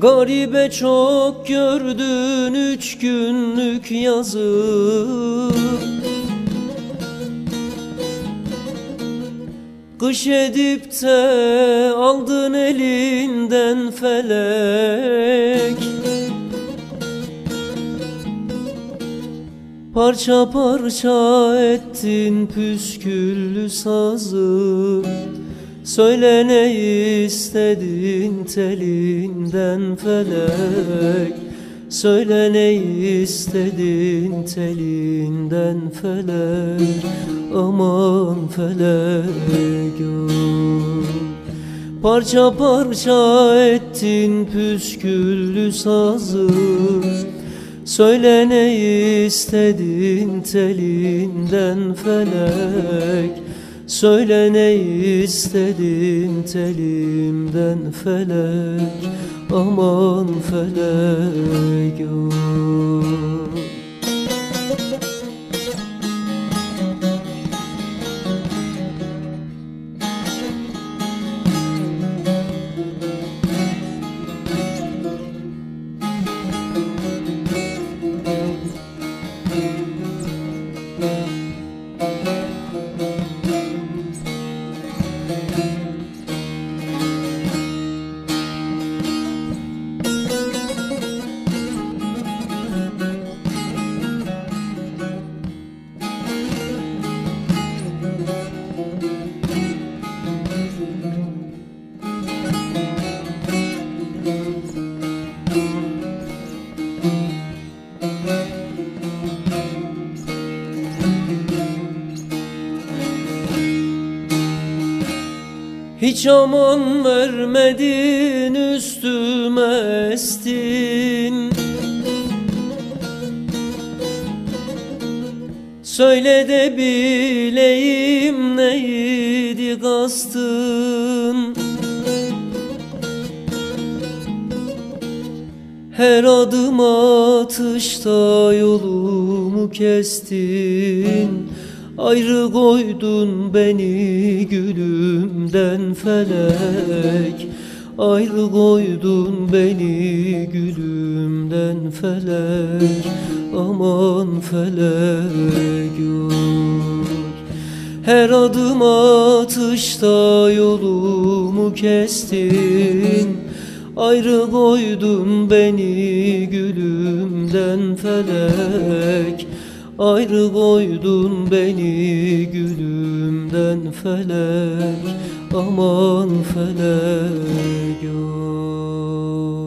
Garibe çok gördün üç günlük yazı. Kış edip de aldın elinden felek Parça parça ettin püsküllü sazı Söyle ne istedin telinden felek. Söyle ne istedin telinden felek. Aman felek Parça parça ettin püsküllü sazı Söyle ne istedin telinden felek. Söyle ne istedin telimden felek. Aman felek Hiç aman vermedin üstüme estin. Söyle de bileyim neydi kastın? Her adım atışta yolumu kestin Ayrı koydun beni gülümden felek. Ayrı koydun beni gülümden felek. Aman felek yok. Her adım atışta yolumu kestin. Ayrı koydun beni gülümden felek Ayrı koydun beni gülümden felek Aman felek yok